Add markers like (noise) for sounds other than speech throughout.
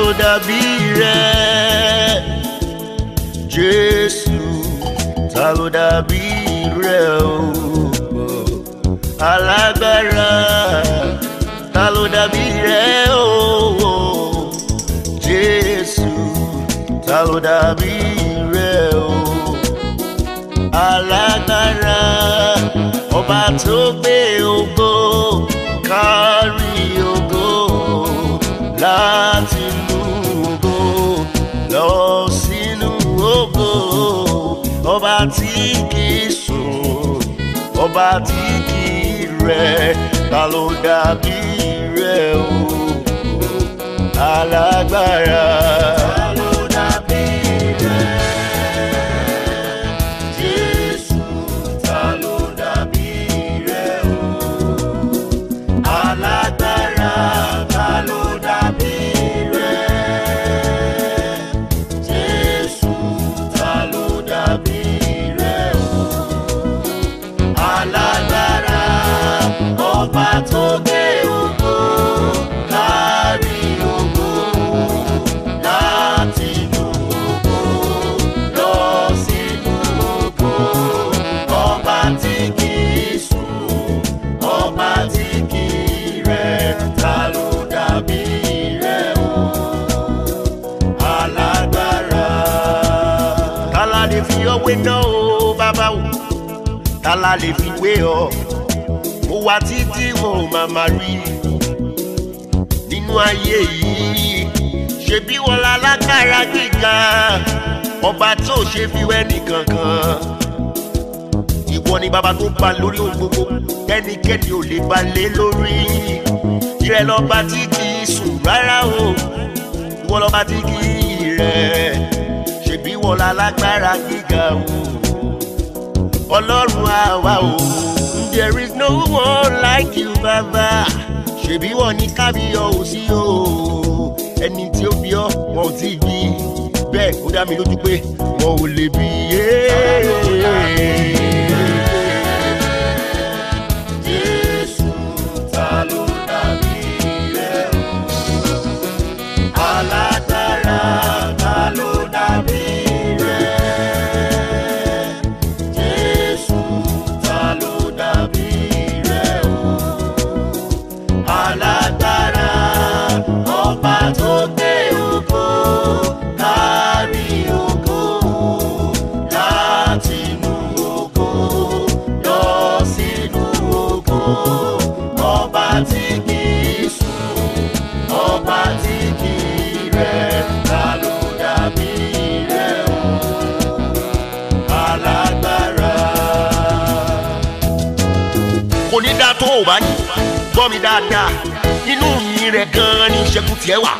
ló dàbí rẹ Jésù ta ló dàbí rẹ o alágbára ta ló dàbí rẹ o Jésù ta ló dàbí rẹ o alágbára ọba tó gbé ògo kárí ògo láti. ọba tí kì í rẹ̀ ta ló dàbí rẹ̀ o alágbára. la lè fi wé ọ mo wá títí mo màmá rí nínú ayé yìí ṣebí wọn la lágbára gíga ọba tó ṣe fi wẹ́ nìkankan ìwọ ni bàbá tó bá lórí ohun gbogbo ẹnikẹ́ni ò lè bá lé lórí ìrẹ lọ́ba tí kì í sùn rárá o ìwọ lọ́ba tí kì í rẹ̀ ṣebí wọn la lágbára gíga o ọlọ́run àwa o there is no one like you Baba. ṣèbí wọn ní kábíyọ ò sí o ẹni tí ó bí ọ wọn ò tí ì bí bẹ́ẹ̀ ó dá mi lójú pé wọn ò lè bí yéé. wáyé gbọ́ mi dáadáa inú mi rẹ̀ gan-an ní ìṣẹ́gun tiẹ̀ wà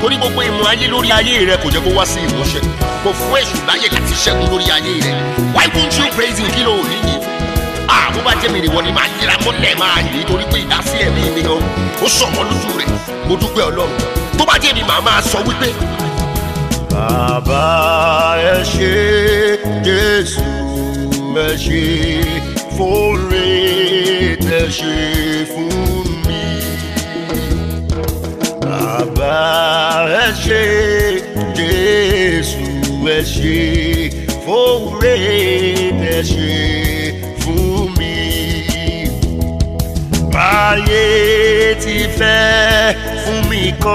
torí gbogbo ìmọ̀ ayé lórí ayé rẹ̀ kò jẹ́ kó wá sí ìmúṣẹ kò fún èṣù láyè láti ṣẹ́gun lórí ayé rẹ̀ why won't you praise him kí ló rí yìí àbó bá jẹ́ mi rè wọ́n ni máa yíra mọ́lẹ̀ máa yí torí pé ìdásí ẹ̀mí mi gan ó sọ wọn lójú rẹ̀ mo dúpẹ́ ọlọ́run tó bá jẹ́ mi màá máa sọ wípé. bàbá ẹ ṣe jésù ẹ ṣe fún mi fẹ́ ṣe fún mi bàbá ẹ ṣe Jésù ẹ ṣe fòwúrẹ́ ẹ ṣe fún mi báyé ti fẹ́ fún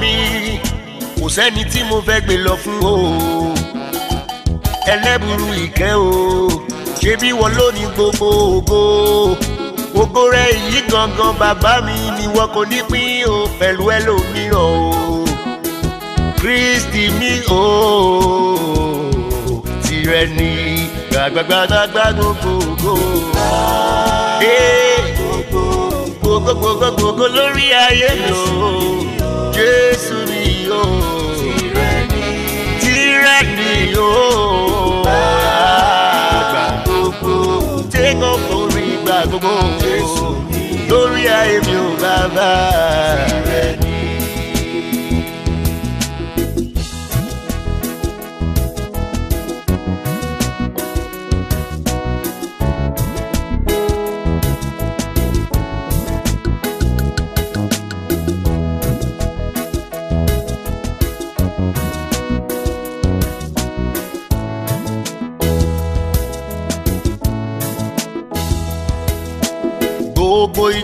mi kò sẹ́ni tí mo fẹ́ gbé lọ fún o ẹlẹ́bùrú ìkẹ́ o ṣe bí wọ́n lónìí gbogbo ògo ògo rẹ èyí gangan bàbá mi ni wọn kò ní pín o pẹ̀lú ẹlòmíràn o Kristi mi o tirẹ̀ ni gbàgbàgbàgbàgbàgbò eh, gbogbo gbogbo gbogbo gbogbo lórí ayé lò Jésù ni o. Tìrẹ ni. Tìrẹ ni o. Gbà gbogbo. Jẹ́kọ̀ forí gbà gbogbo. Jésù ni. Lórí ayé mi ò bàbá. Tìrẹ.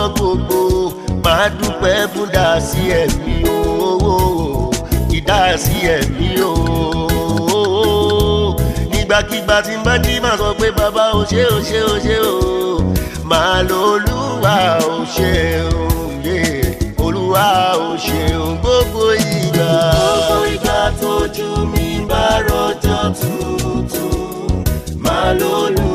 lọ́jọ́ gbogbo máa dúpẹ́ fún dàsí ẹ̀mí o ìdásí ẹ̀mí o nígbàkigbà tí n bá dí máa sọ pé bàbá o ṣé o ṣé o ṣé o máa lo olúwa o ṣé o yé olúwa o ṣé o gbogbo ìgbà. gbogbo ìgbà tójú mi bá rọjò tuntun máa lo olúwa.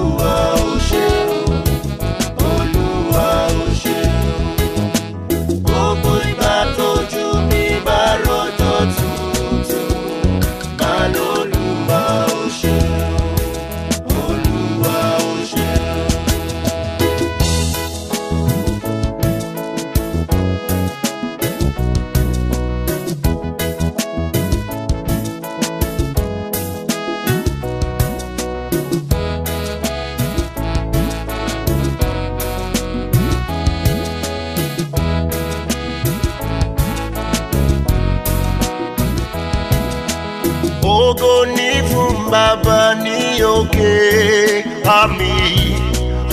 òkè ni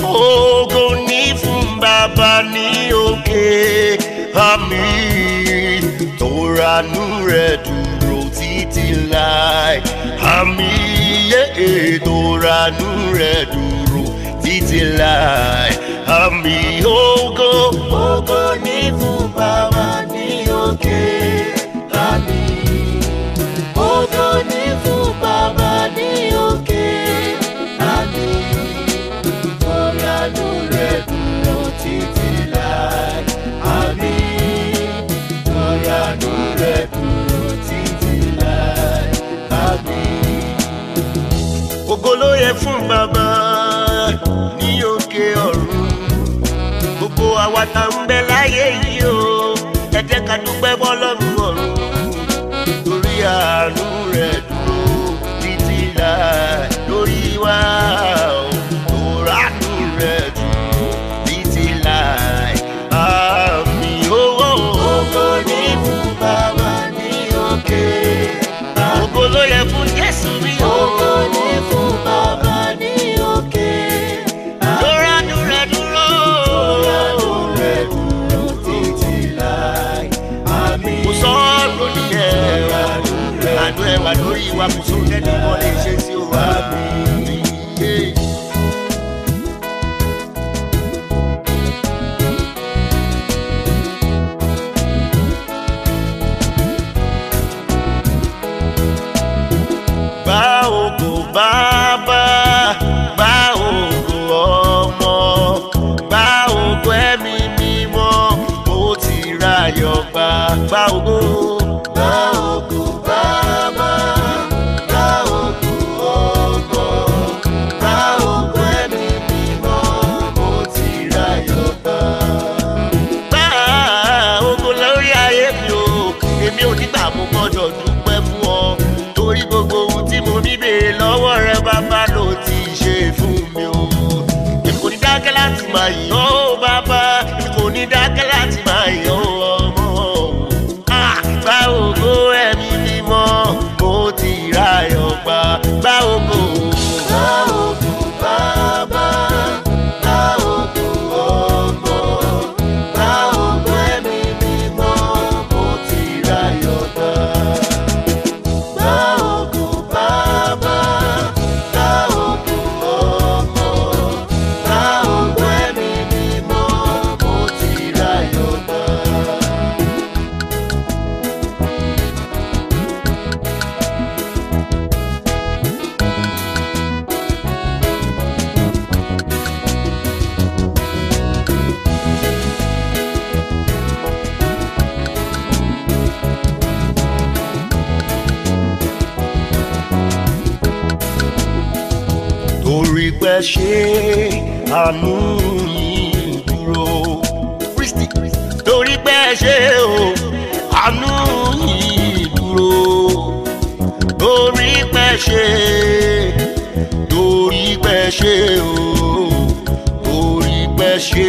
ògo ní fún bàbá ní òkè àmì tòránú rẹ̀ dúró títí láì àmì yéé tòránú rẹ̀ dúró títí láì àmì ògo ògo ní fún bàbá. à ń bẹ láyé yìí o ẹ jẹ́ ká dúpẹ́ bọ́lọ́run gbà gbà ògo. gbà ògo bàbá gbà ògo ògo gbà ògo ẹ̀mí mímọ́ mo ti ráyọ̀ gbà. gbà ògo lórí ayé mi o èmi ò nígbà mo gbọ́dọ̀ dúpẹ́ fún ọ torí gbogbo ohun tí mo ní béèrè lọ́wọ́ rẹ bàbá ló ti ṣe fún mi o èmi kò ní dákẹ́ láti máa yìn ọ́. ẹ ṣe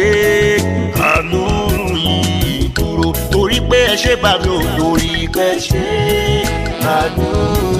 àánú yìí dúró torí pé ẹ ṣe bàmí torí pé ẹ ṣe àánú.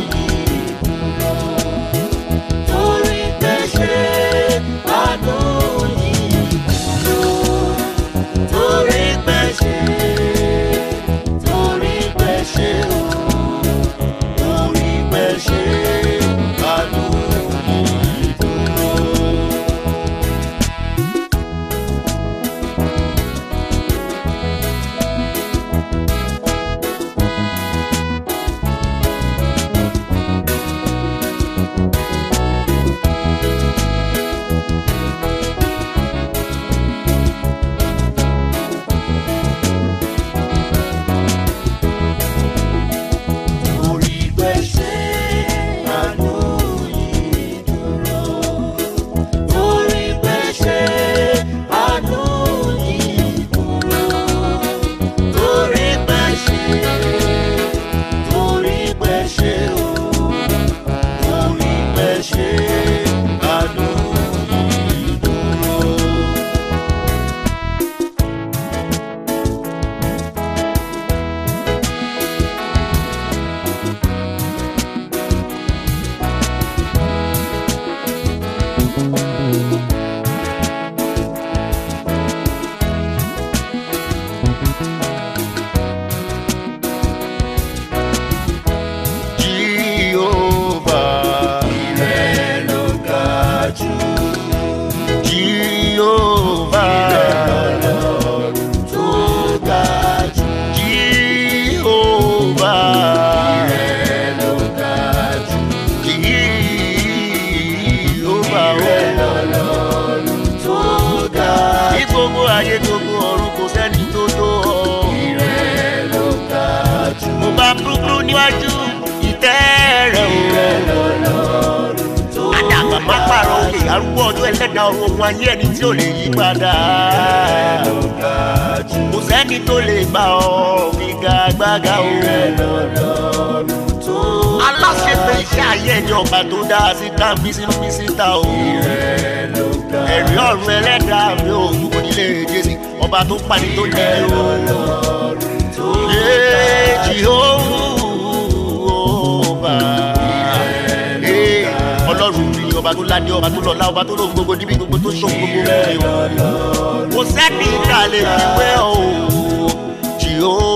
ajuda. má pààrọ̀ òkè arúgbó ọjọ́ ẹlẹ́dà ọ̀rọ̀ ohun ayé ẹni tí ò lè yí padà. kò sẹ́ni tó lè gbà ọ́ gíga gbága o. aláṣepẹ̀ iṣẹ́ ayé ẹni ọba tó dáa sí ká bísínú bísítà o. ẹ̀rí ọ̀run ẹlẹ́dà mi ò dúkọ́ nílé jésì ọba tó pani tó jẹ́ o. Jèhóhùn. ọba tó ládé ọba tó lọ́lá ọba tó lóhùn gbogbo níbi gbogbo tó ṣòwò gbogbo rẹ̀ o kò sẹ́ni ìkàlẹ̀ ìwé o jì ó.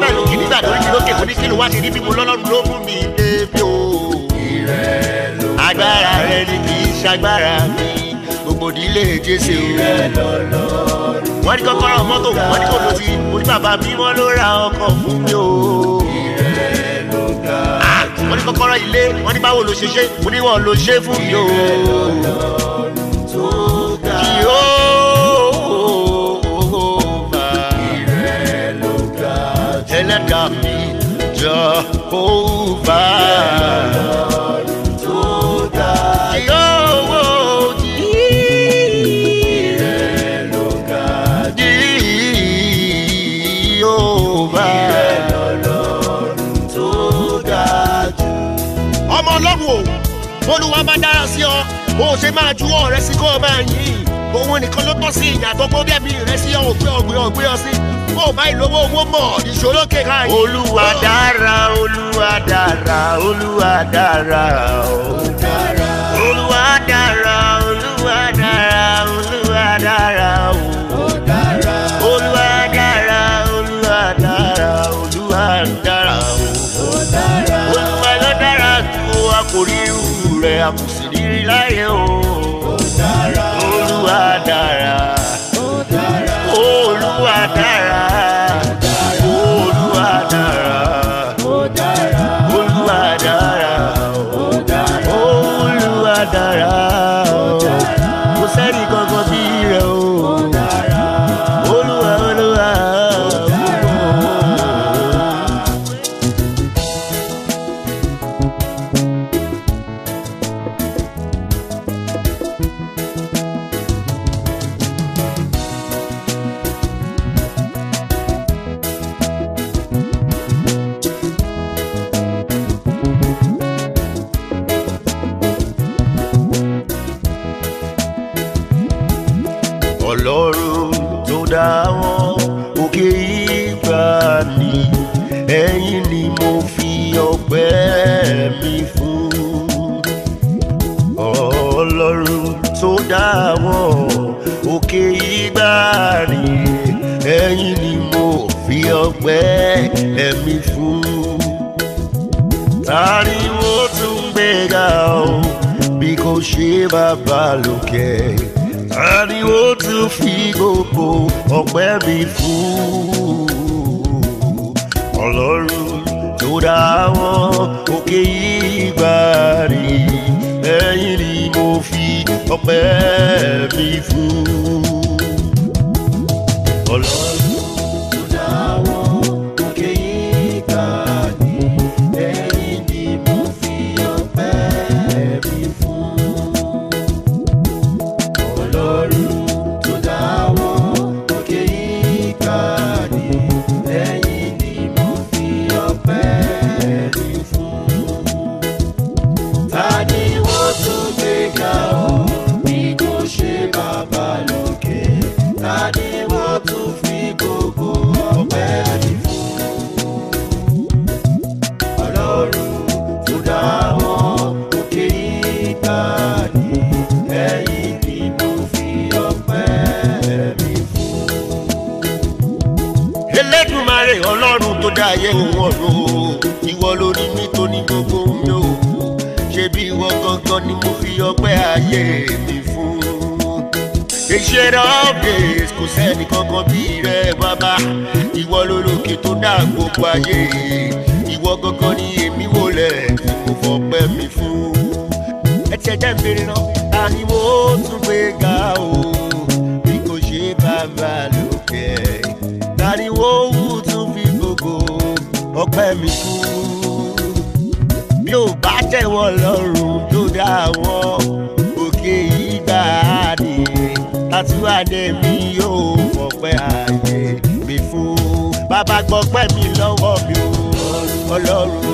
náà lòkì nígbà tó rí lókè mo ní kí ló wá ti rí bí mo lọ́lọ́run ló mú mi débi o. agbára rẹ ni kì í ṣagbára mi gbogbo ìdílé jésù o. wọ́n ní kọ́kọ́rọ́ mọ́tò wọ́n ní kò ló ti orí bàbá mi wọ́n ló ra ọkọ̀ fún mi o. Ah, wọ́n ní kọ́kọ́rọ́ ilé wọ́n ní báwo ló ṣe ṣe mo ní wọ́n ló ṣe fún mi o. over. ọmọ ọlọ́run o olúwa bá dára sí ọ bó o ṣe máa juwọ́ rẹ sí kó o máa yìn òun nìkan ló tọ́ sí ìyàtọ̀ kó bẹ́ẹ̀ mi rẹ sí ọ̀gbẹ́ ọ̀gbẹ́ ọ̀gbẹ́ ọ̀sí kó o báyìí lówó owó mọ̀ ìṣòro kéka yìí. olúwa dára olúwa dára olúwa dára olúwa dára olúwa dára olúwa dára olúwa dára olúwa dára olúwa dára olúwa ló dára tó a kò rí irú rẹ̀ a kò sì rí láyé o. ó dára olúwa dára olúwa dára. ayé ìwọ gangan ni èmi wò lẹ̀ kò fọpẹ́ mi fún. ẹ tiẹ̀ jẹ́ ń bèrè náà tún gbé ga o bí kò ṣe bàbá lókè tani wo wù tún fi gbogbo ọpẹ́ mi fún. bí ò bá tẹ̀wọ́ lọ́rùn tó dá wọn òkè yìí gbà á nìyẹn bàbá gbọpẹ́ mi lọ́wọ́ mi o ọlọ́run.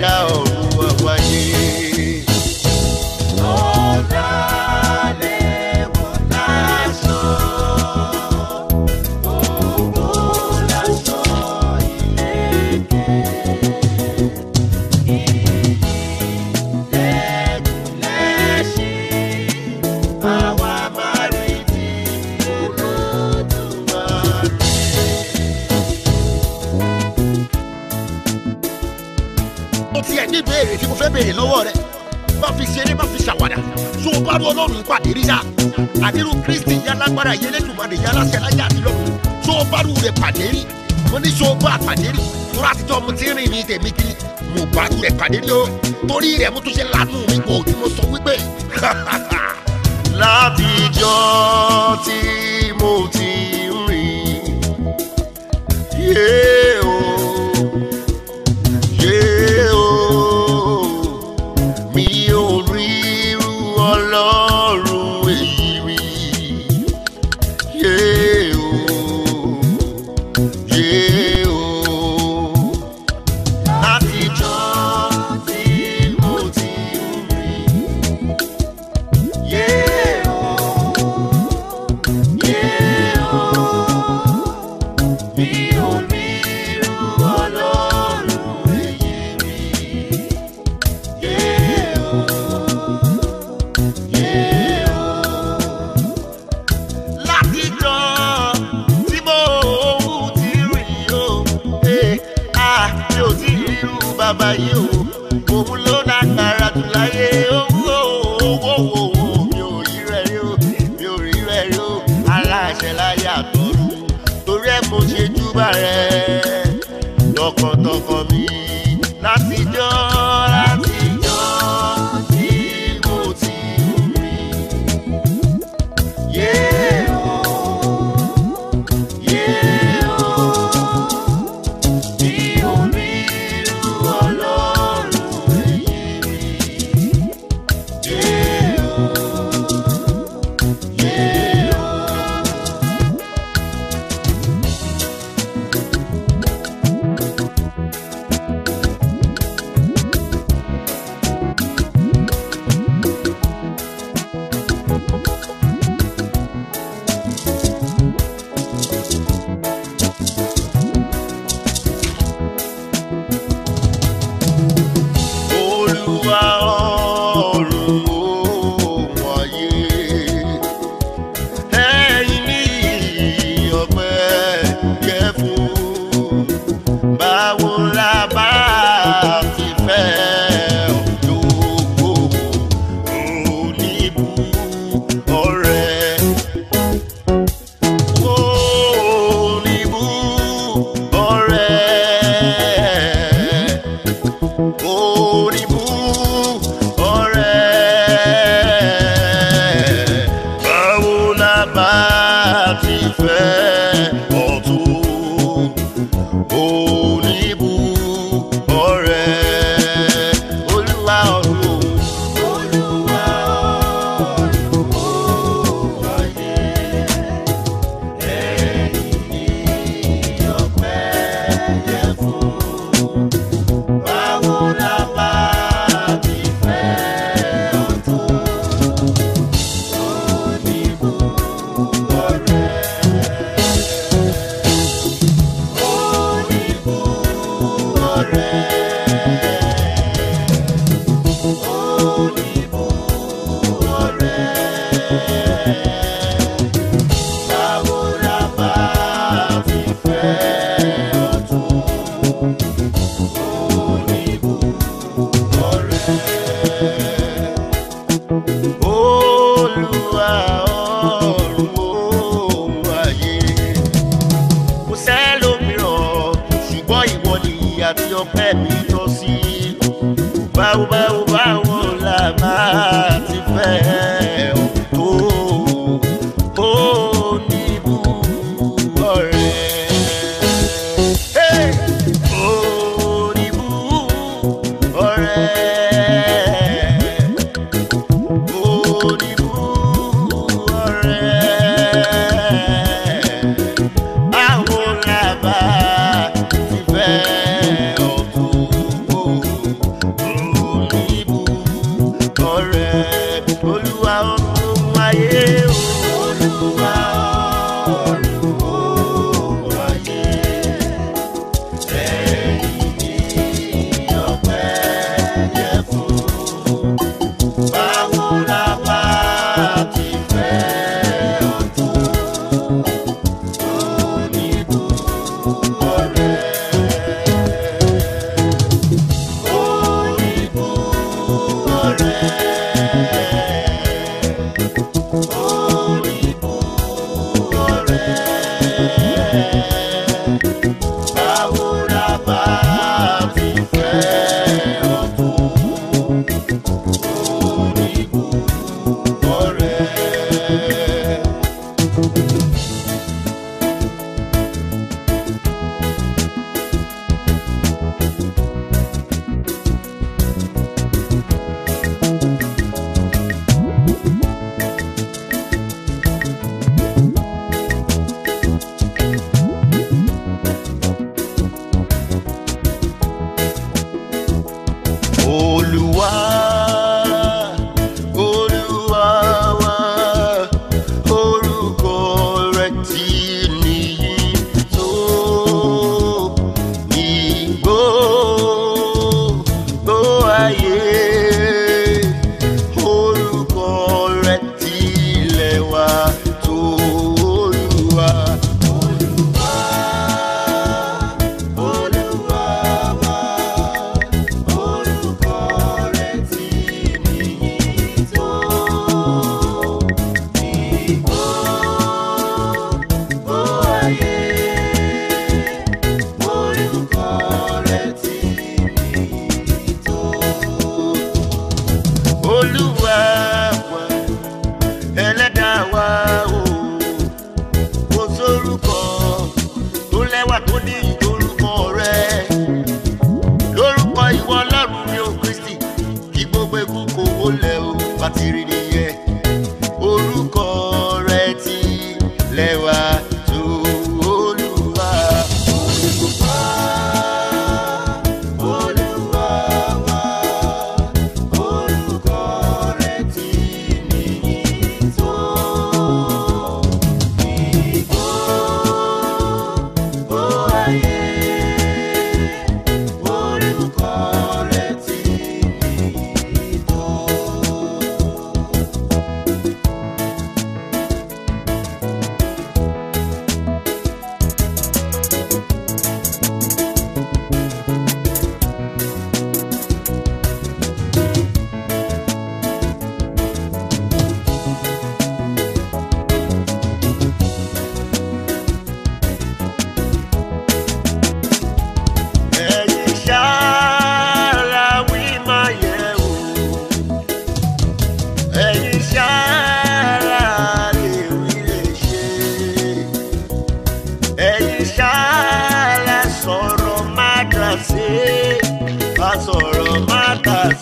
No. tilẹ̀ pàdé ló torí rẹ̀ mo tún ṣe lànà mi kò tí mo sọ wípé. (laughs) lábìjọ́ ti bàbá yìí o òun ló lágbára jù láyé owó owó owó mi ò rí rẹ rí o mi ò rí rẹ rí o aláṣẹ láyà tóru torí ẹ kò ṣe júbà rẹ tọkàntọkàn mi láti bá ti fẹ́. ọkọ rẹ̀ olúwa ọmọ ayé olúwa.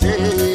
day.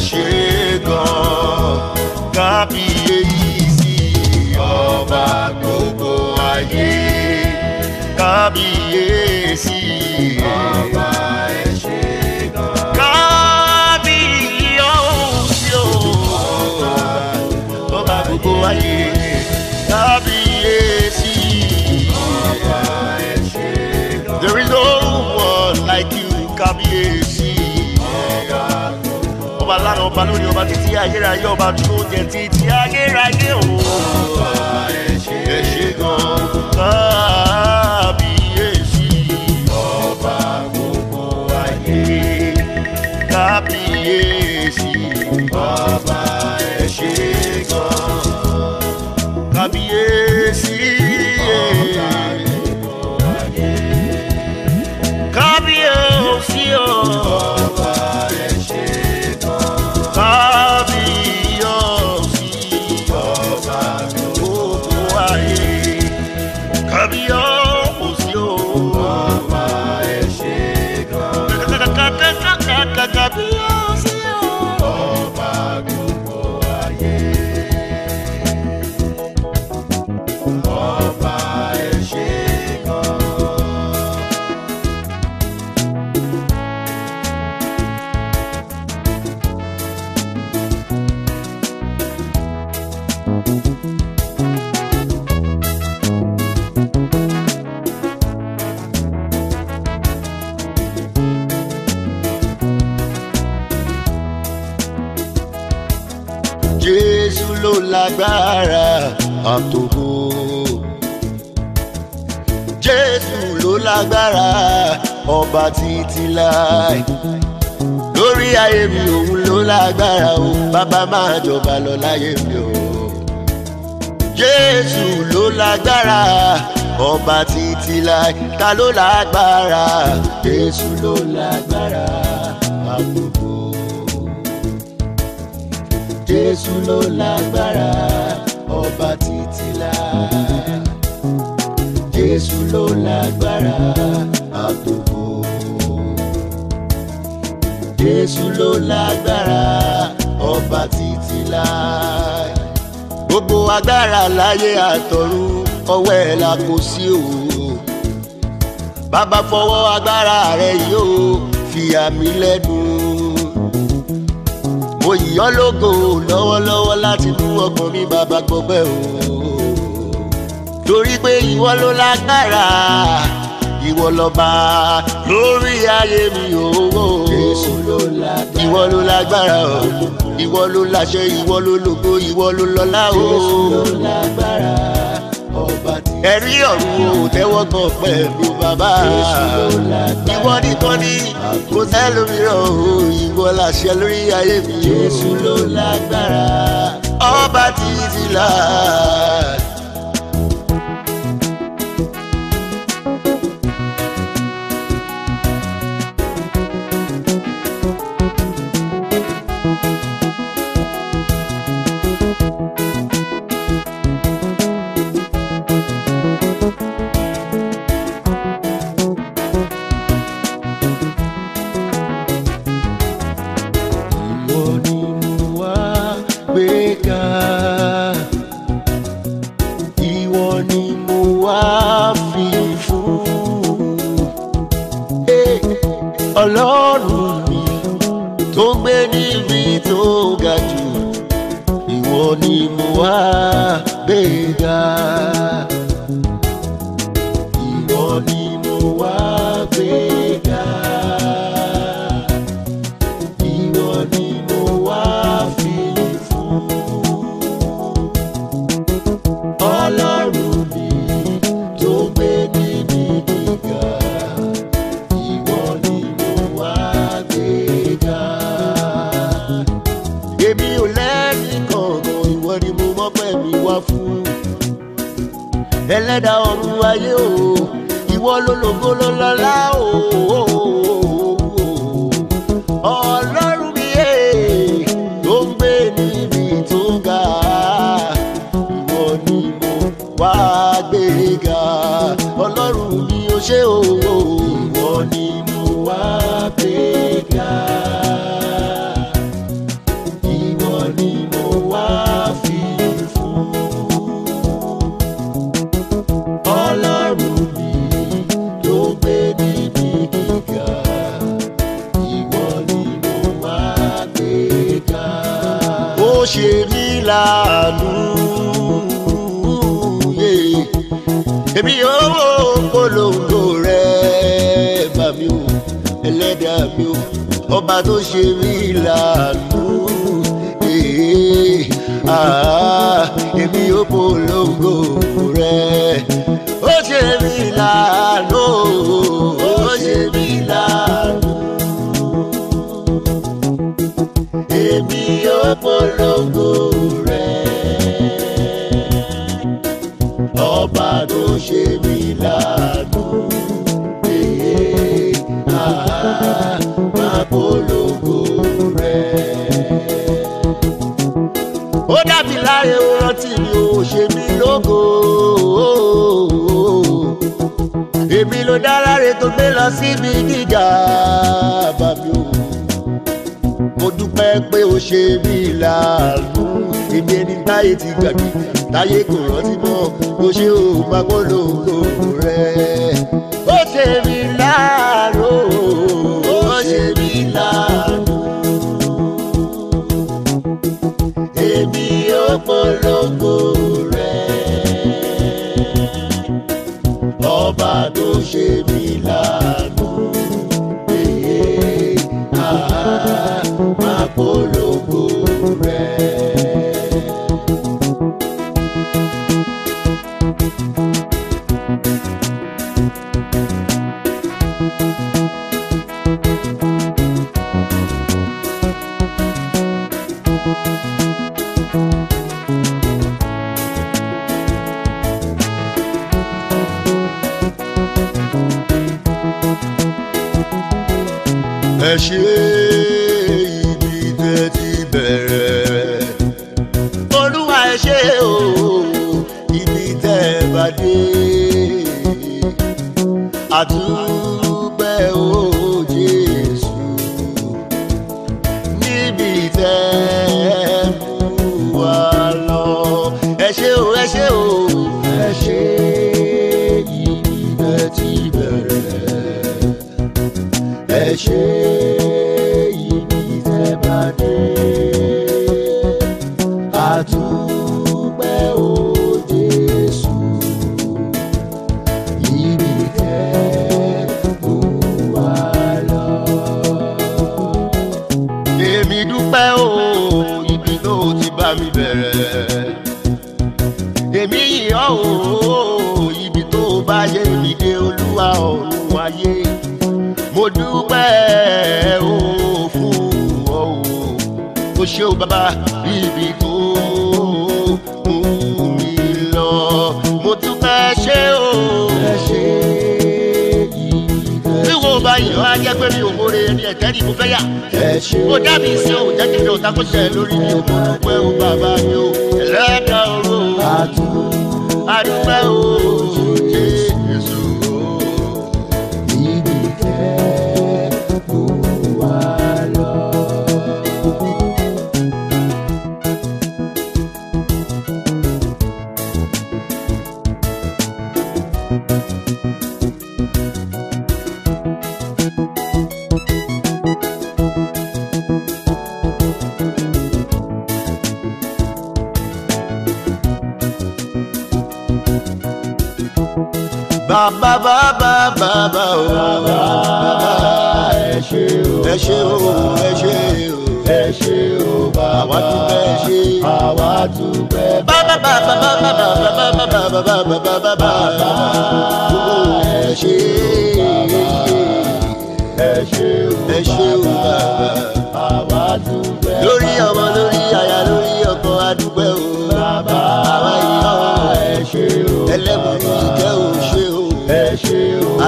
chega, Gabi. ọba lórí ọba títí ayérayé ọba tó jẹ títí ayérayé o. ló lágbára àtòkò. Jésù ló lágbára ọba títí láì. Lórí ayé mi òun ló lágbára o, bàbá máa jọba lọ láyé mi o. Jésù ló lágbára ọba títí láì. Ta ló lágbára? Jésù ló lágbára àtòkò. Jésù ló lágbára ọba títìlá. Jésù ló lágbára àtòkò. Jésù ló lágbára ọba títìlá. Gbogbo agbára láyé àtọ̀run ọwọ́ ẹ̀ la kò sí òun. Bàbá fọwọ́ agbára rẹ̀ yóò fi àmì lẹ́nu mo yìí ológo lọ́wọ́lọ́wọ́ láti mú ọkàn mi bàbá gbọ́pẹ́ o torí pé ìwọ ló lágbára ìwọ lọba lórí ayé mi owó Jésù ló lágbára ìwọ ló lágbára o ìwọ ló láṣẹ ìwọ ló lógo ìwọ ló lọ́lá o Jésù ló lágbára ẹ̀rí ọ̀run ò tẹ́wọ́ kan pẹ̀lú bàbá ìwọ nìkan ni kò sẹ́lómìíràn o ìwọ làṣẹ lórí ayé mi. Jésù ló lágbára. ọba ti fìlà ọba tó ṣe mí làánú eh, ah, èmi ò polongo rẹ ó ṣe mí làánú ó ṣe mí làánú èmi ò polongo. èmi ló dára re tó gbé lọ síbi gíga bàbí o mo dúpẹ́ pé o ṣe mí láàánú èmi ẹni táyé ti gbàgbé táyé kò rántí mọ́ o ṣe òun pàpọ̀ lòun lòun rẹ̀ ó ṣe mí. bá yọ á jẹ́ pé mi ò mórè ẹni ẹ̀tẹ́ ni mo fẹ́ yà. mo dábì sí òun jẹ́ kíkẹ́ òun takò tẹ̀ lórí mi ò mọ̀ pé bàbá mi ò ẹlẹ́dàá oró. àdúgbò àdúgbò ẹlẹ́wọ̀n ìjìkẹ́ ò ṣe o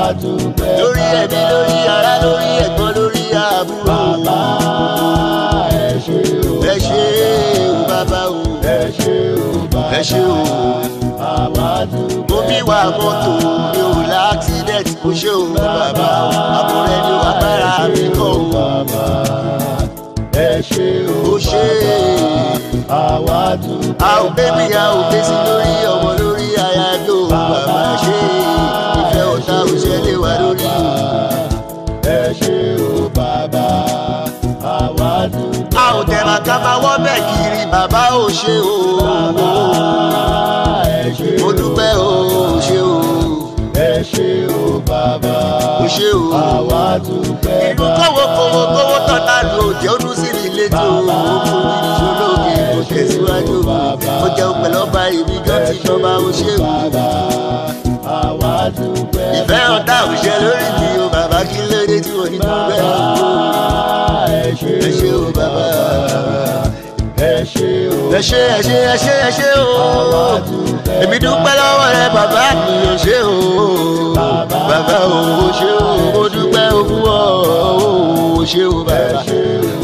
àdúpẹ́ o lórí ẹbí lórí ará lórí ẹ̀gbọ́n lórí àbúrò ẹ ṣé o bàbá o ẹ ṣé o mo bí wa mọ́tò mi ò láksidẹ̀tì mo ṣe o bàbá àbúrẹ́ ni wàá bára mi kọ́ o ẹ ṣé o bàbá àwa dùn a ò bẹ́bí a ò bẹ́sí lórí ọmọ lórí aya tó wà máa ṣe ìfẹ́ ọ̀tá òṣìṣẹ́ lè wà lórí. ẹ ṣe o bàbá àwa dùn. a ò tẹ̀ra ká máa wọ́ bẹ́ẹ̀ kiri bàbá ò ṣe o. bàbá o ṣe o. inú kọ́wọ́ kọ́wọ́ kọ́wọ́ tọ́lá lò jẹ́ ó dún sí mi létí o. olóògì kò tẹ̀síwájú o. ó jẹ́ pẹ̀lú ọba ìbíjọ́ ti jọba o ṣe o. ìfẹ́ ọ̀tá òṣè lórí mi o bàbá kí ló dé tí mo ní dúpẹ́ o. ẹ ṣé o bàbá. ẹ ṣé ẹ ṣé ẹ ṣé ẹ ṣé o. èmi dúpẹ́ lọ́wọ́ rẹ bàbá mi ò ṣe o bàbá o o ṣé o mo dúpẹ́ o fún ọ o ṣé o bàbá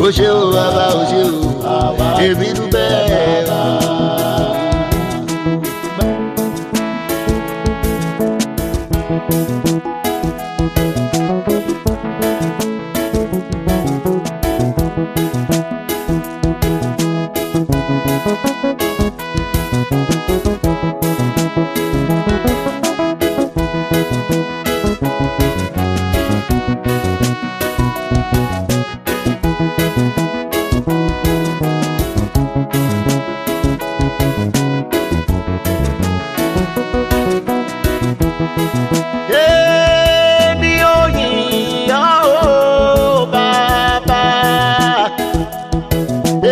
o ṣé o bàbá o ṣé o èmi dúpẹ́.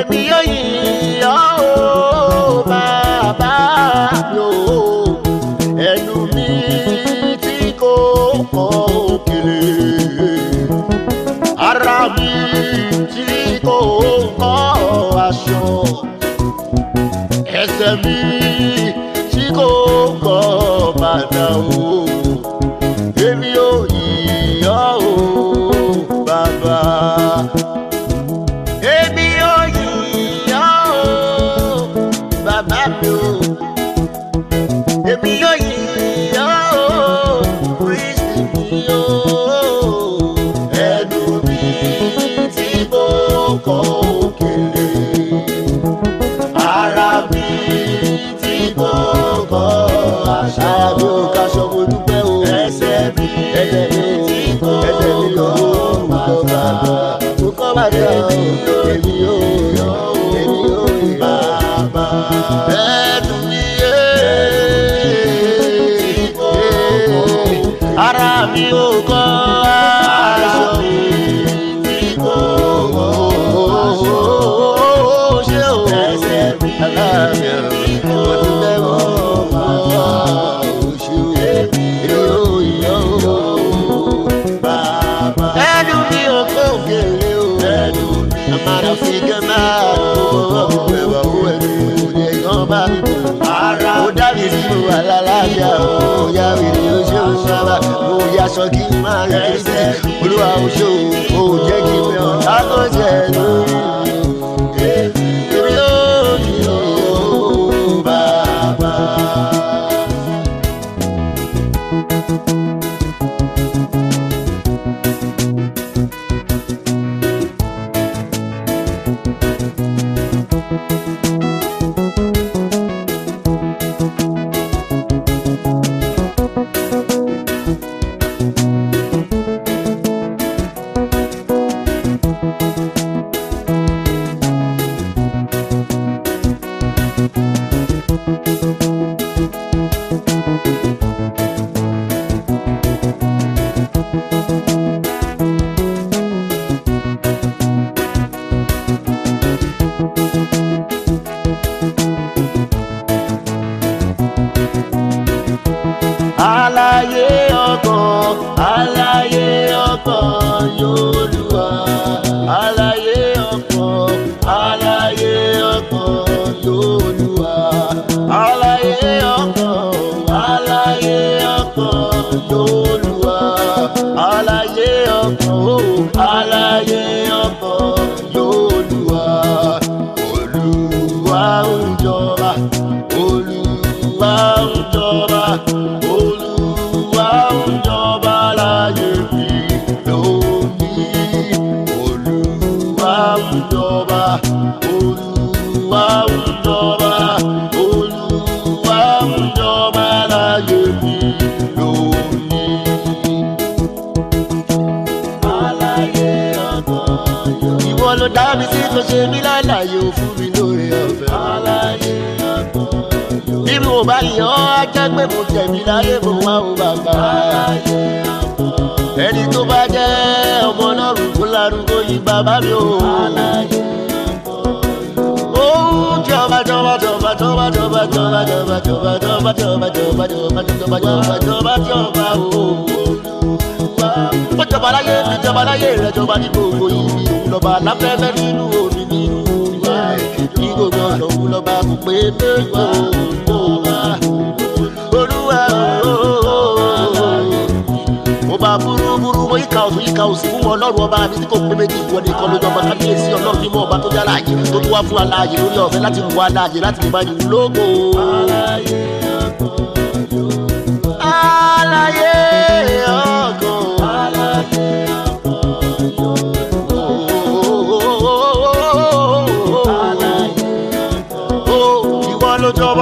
èmi yóò yìn ọ́ o bàbá lò ó ẹnu mi tí kò pọ̀ òkèlè ara mi tí kò kọ́ aṣọ ẹsẹ̀ mi tí kò kọ́ bàtà ara mi ò ká aṣọ mo dúpẹ́ o ẹsẹ̀ mi ẹsẹ̀ mi ò ẹsẹ̀ mi ò olùkọ́ bàbá olùkọ́ bàbá èmi ò èmi ò bàbá ẹnu mi yé ara mi ò kọ́. ó yá wèrè ó ṣe ó ṣọba ó yá sọ kí a máa rẹ̀ tó dá mi sí tó ṣe mí lálàyé ò fún mi lóore ọ̀fẹ́. bí mo bá yàn ọ́ á jẹ́ pé mo jẹ̀bi láyé mo wá o bàbá. aláyé ọgbọ́n. ẹni tó bá jẹ́ ọmọ ọlọ́run kó lárúgbó yìí bàbá mi o. aláyé ọgbọ́n. ó jọba jọba jọba jọba jọba jọba jọba jọba jọba jọba jọba jọba jọba jọba jọba jọba o jọba láyé fi jọba láyé rẹ jọba ní gbogbo ibi òun lọ́ba láfẹ́fẹ́ nínú omi nínú ìwà ní gbogbo ọ̀nà òun lọ́ba kò pé méjì olúwa mo bá burúburú mo yíká ọ̀tún yíká òsì fún ọlọ́run ọba mi tí kò pé méjì ìwọ nìkan lójú ọba kábíyèsí ọlọ́run mímọ́ ọba tó dára àyè tó tún wá fún aláàyè lórí ọ̀fẹ́ láti wọ aláàyè láti lè bá yìí lógo. aláyé ọkọ̀ yóò. aláyé ọkọ̀.